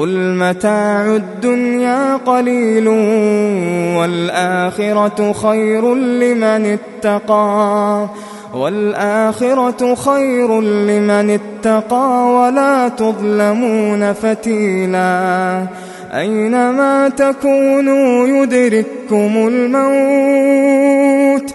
قل متاع الدنيا قليل والآخرة خير لمن اتقى والآخرة خير لمن اتقى ولا تظلمون فتيلا أينما تكونوا يدرككم الموت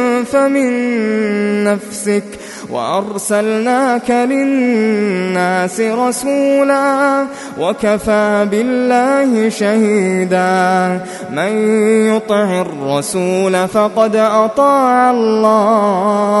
فمن نفسك وأرسلناك للناس رسولا وكفى بالله شهيدا من يطع الرسول فقد أطاع الله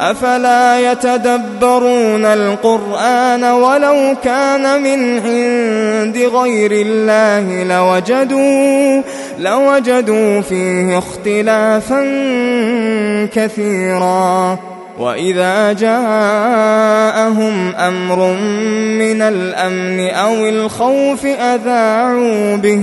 أفلا يتدبرون القرآن ولو كان من عند غير الله لوجدوا لوجدوا فيه اختلافا كثيرا. وَإِذَا جَاءَهُمْ أَمْرٌ مِّنَ الْأَمْنِ أَوِ الْخَوْفِ أَذَاعُوا بِهِ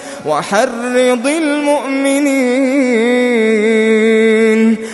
وحرض المؤمنين.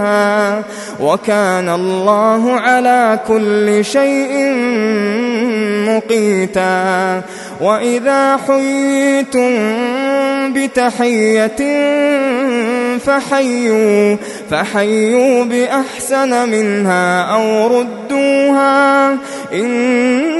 فيها وكان الله على كل شيء مقيتا وإذا حييتم بتحية فحيوا فحيوا بأحسن منها أو ردوها إن